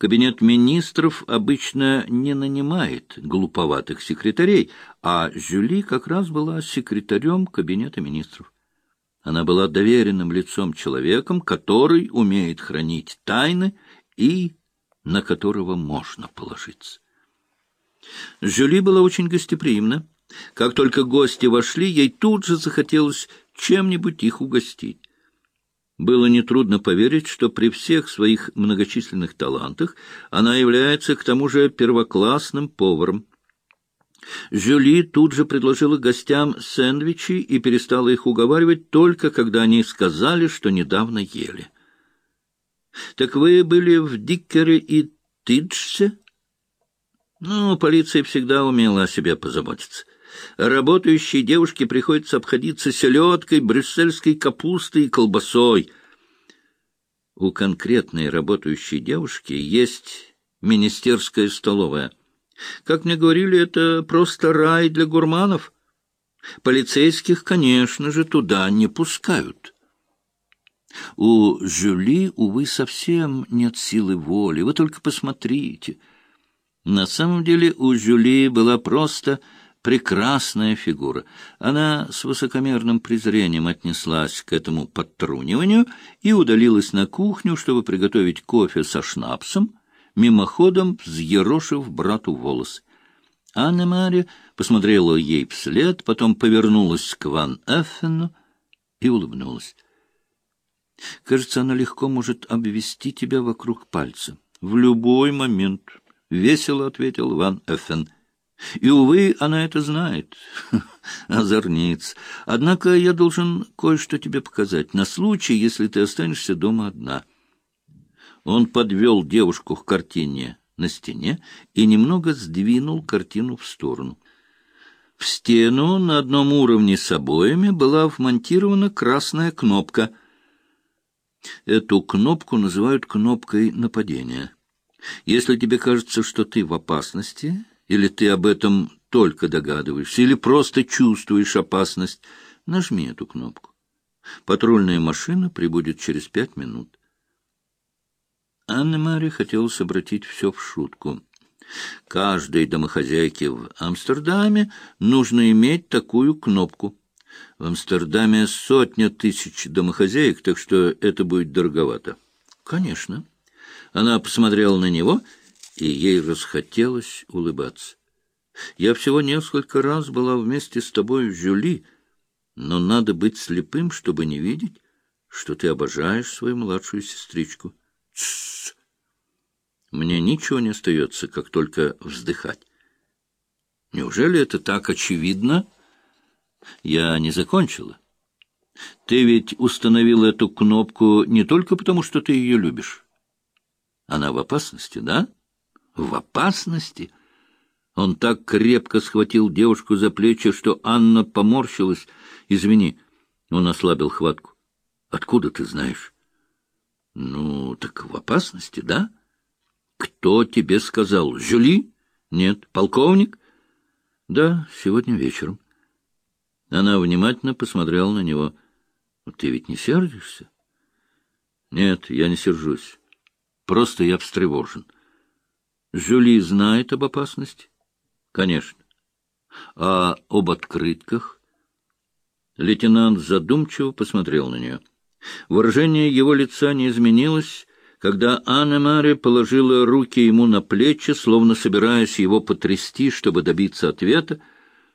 Кабинет министров обычно не нанимает глуповатых секретарей, а Жюли как раз была секретарем кабинета министров. Она была доверенным лицом человеком, который умеет хранить тайны и на которого можно положиться. Жюли была очень гостеприимна. Как только гости вошли, ей тут же захотелось чем-нибудь их угостить. Было нетрудно поверить, что при всех своих многочисленных талантах она является к тому же первоклассным поваром. Жюли тут же предложила гостям сэндвичи и перестала их уговаривать только когда они сказали, что недавно ели. — Так вы были в Диккере и Тиджсе? Ну, полиция всегда умела о себе позаботиться. Работающей девушке приходится обходиться селедкой, брюссельской капустой и колбасой. У конкретной работающей девушки есть министерская столовая. Как мне говорили, это просто рай для гурманов. Полицейских, конечно же, туда не пускают. У Жюли, увы, совсем нет силы воли. Вы только посмотрите. На самом деле у Жюли была просто прекрасная фигура. Она с высокомерным презрением отнеслась к этому подтруниванию и удалилась на кухню, чтобы приготовить кофе со шнапсом, мимоходом взъерошив брату волосы. Анна-Мария посмотрела ей вслед, потом повернулась к Ван Эффену и улыбнулась. Кажется, она легко может обвести тебя вокруг пальца. — В любой момент, — весело ответил Ван Эффен. И, увы, она это знает. Озорниц. Однако я должен кое-что тебе показать, на случай, если ты останешься дома одна. Он подвел девушку к картине на стене и немного сдвинул картину в сторону. В стену на одном уровне с обоями была вмонтирована красная кнопка — Эту кнопку называют кнопкой нападения. Если тебе кажется, что ты в опасности, или ты об этом только догадываешься, или просто чувствуешь опасность, нажми эту кнопку. Патрульная машина прибудет через пять минут. Анне-Маре хотелось обратить все в шутку. Каждой домохозяйке в Амстердаме нужно иметь такую кнопку — в Амстердаме сотня тысяч домохозяек, так что это будет дороговато. Конечно. Она посмотрела на него, и ей расхотелось улыбаться. Я всего несколько раз была вместе с тобой, Жюли, но надо быть слепым, чтобы не видеть, что ты обожаешь свою младшую сестричку. Тссс! Мне ничего не остается, как только вздыхать. Неужели это так очевидно? — я не закончила. Ты ведь установил эту кнопку не только потому, что ты ее любишь. Она в опасности, да? В опасности? Он так крепко схватил девушку за плечи, что Анна поморщилась. Извини, он ослабил хватку. Откуда ты знаешь? Ну, так в опасности, да? Кто тебе сказал? Жюли? Нет. Полковник? Да, сегодня вечером. Она внимательно посмотрела на него. — Ты ведь не сердишься? — Нет, я не сержусь. Просто я встревожен. Жюли знает об опасности? — Конечно. — А об открытках? Лейтенант задумчиво посмотрел на нее. Выражение его лица не изменилось, когда Анна-Мария положила руки ему на плечи, словно собираясь его потрясти, чтобы добиться ответа,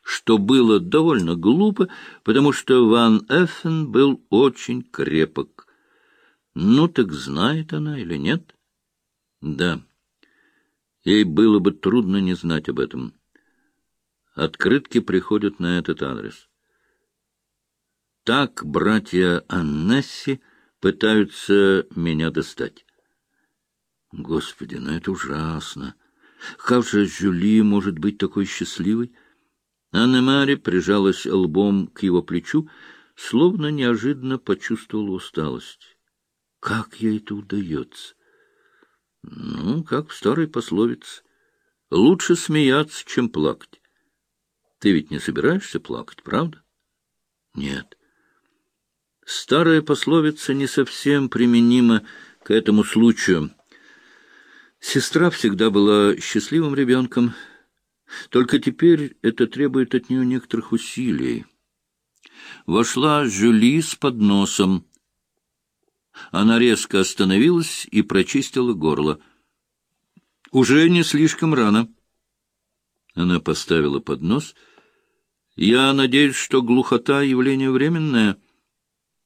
что было довольно глупо, потому что Ван Эффен был очень крепок. Ну так знает она или нет? Да. Ей было бы трудно не знать об этом. Открытки приходят на этот адрес. Так братья Аннесси пытаются меня достать. Господи, ну это ужасно. Как же Жюли может быть такой счастливой? Анна-Мари прижалась лбом к его плечу, словно неожиданно почувствовала усталость. Как ей это удается? Ну, как в старой пословице. Лучше смеяться, чем плакать. Ты ведь не собираешься плакать, правда? Нет. Старая пословица не совсем применима к этому случаю. Сестра всегда была счастливым ребенком, только теперь это требует от нее некоторых усилий. Вошла Жюли с подносом. Она резко остановилась и прочистила горло. «Уже не слишком рано». Она поставила поднос. «Я надеюсь, что глухота — явление временное».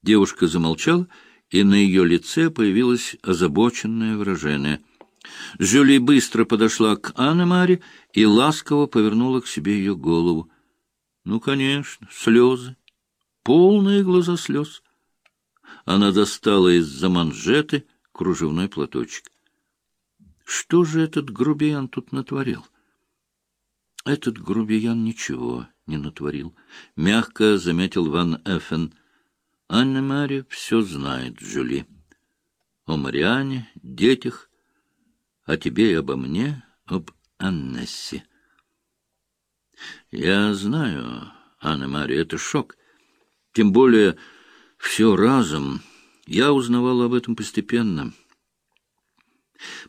Девушка замолчала, и на ее лице появилось озабоченное выражение. Жюли быстро подошла к Анне-Маре и ласково повернула к себе ее голову. Ну, конечно, слезы, полные глаза слез. Она достала из-за манжеты кружевной платочек. Что же этот грубиян тут натворил? Этот грубиян ничего не натворил. Мягко заметил Ван Эффен. Анна-Мария все знает, Жюли. О Мариане, детях, о тебе и обо мне, об Аннессе. Я знаю, Анна-Мария, это шок. Тем более все разом. Я узнавал об этом постепенно.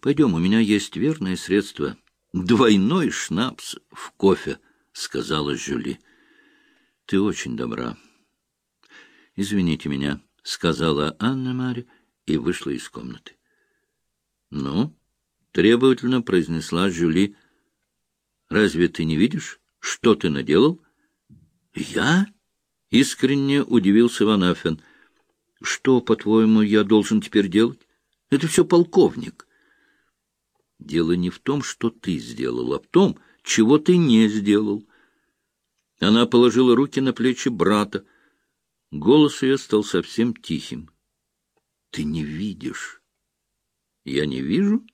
Пойдем, у меня есть верное средство. Двойной шнапс в кофе, — сказала Жюли. Ты очень добра. Извините меня, — сказала Анна-Мария и вышла из комнаты. Ну, требовательно произнесла Жюли. Разве ты не видишь, что ты наделал? Я? — искренне удивился Ван Аффен. — Что, по-твоему, я должен теперь делать? Это все полковник. Дело не в том, что ты сделал, а в том, чего ты не сделал. Она положила руки на плечи брата. Голос ее стал совсем тихим. — Ты не видишь. — Я не вижу?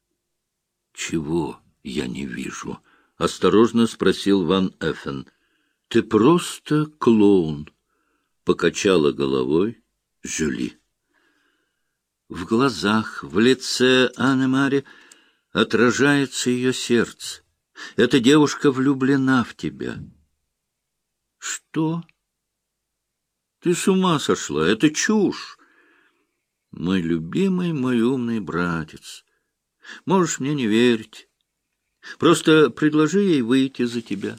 — Чего я не вижу? — осторожно спросил Ван Эффен. — ты просто клоун, — покачала головой Жюли. В глазах, в лице Анны-Мари отражается ее сердце. Эта девушка влюблена в тебя. Что? Ты с ума сошла, это чушь. Мой любимый, мой умный братец. Можешь мне не верить. Просто предложи ей выйти за тебя.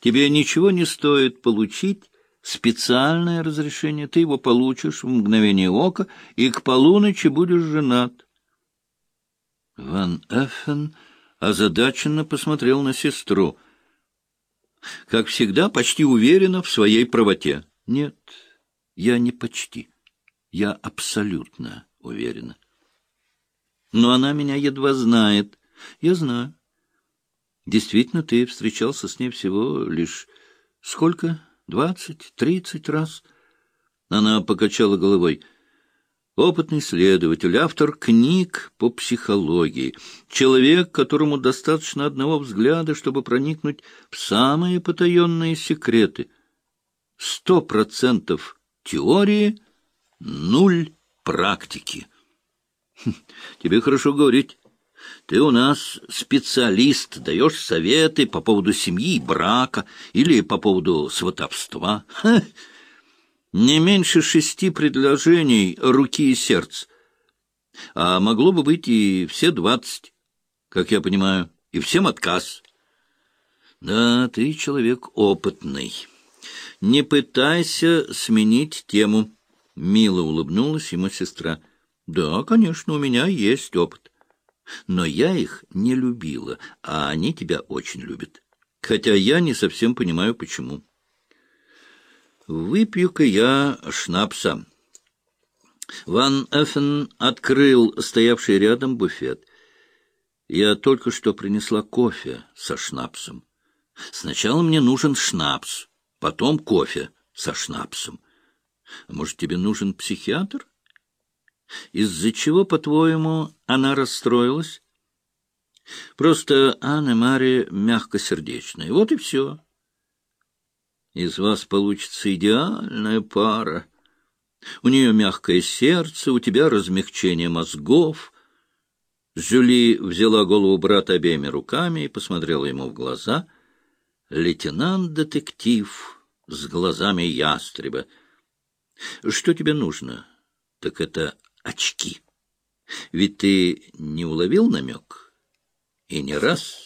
Тебе ничего не стоит получить специальное разрешение. Ты его получишь в мгновение ока, и к полуночи будешь женат. Ван Эффен озадаченно посмотрел на сестру. Как всегда, почти уверена в своей правоте. Нет, я не почти. Я абсолютно уверена. Но она меня едва знает. Я знаю. Действительно, ты встречался с ней всего лишь сколько? Двадцать, тридцать раз? Она покачала головой. Опытный следователь, автор книг по психологии, человек, которому достаточно одного взгляда, чтобы проникнуть в самые потаенные секреты. Сто процентов теории, нуль практики. Хм, тебе хорошо говорить. Ты у нас специалист, даешь советы по поводу семьи и брака или по поводу сватовства. Ха! Не меньше шести предложений руки и сердца. А могло бы быть и все двадцать, как я понимаю, и всем отказ. Да, ты человек опытный. Не пытайся сменить тему. Мило улыбнулась ему сестра. Да, конечно, у меня есть опыт. Но я их не любила, а они тебя очень любят. Хотя я не совсем понимаю, почему. Выпью-ка я шнапса. Ван Эффен открыл стоявший рядом буфет. Я только что принесла кофе со шнапсом. Сначала мне нужен шнапс, потом кофе со шнапсом. Может, тебе нужен психиатр? Из-за чего, по-твоему, она расстроилась? Просто Анна Мария мягкосердечная. Вот и все. Из вас получится идеальная пара. У нее мягкое сердце, у тебя размягчение мозгов. Жюли взяла голову брата обеими руками и посмотрела ему в глаза. Лейтенант-детектив с глазами ястреба. Что тебе нужно? Так это очки. Ведь ты не уловил намек? И не раз.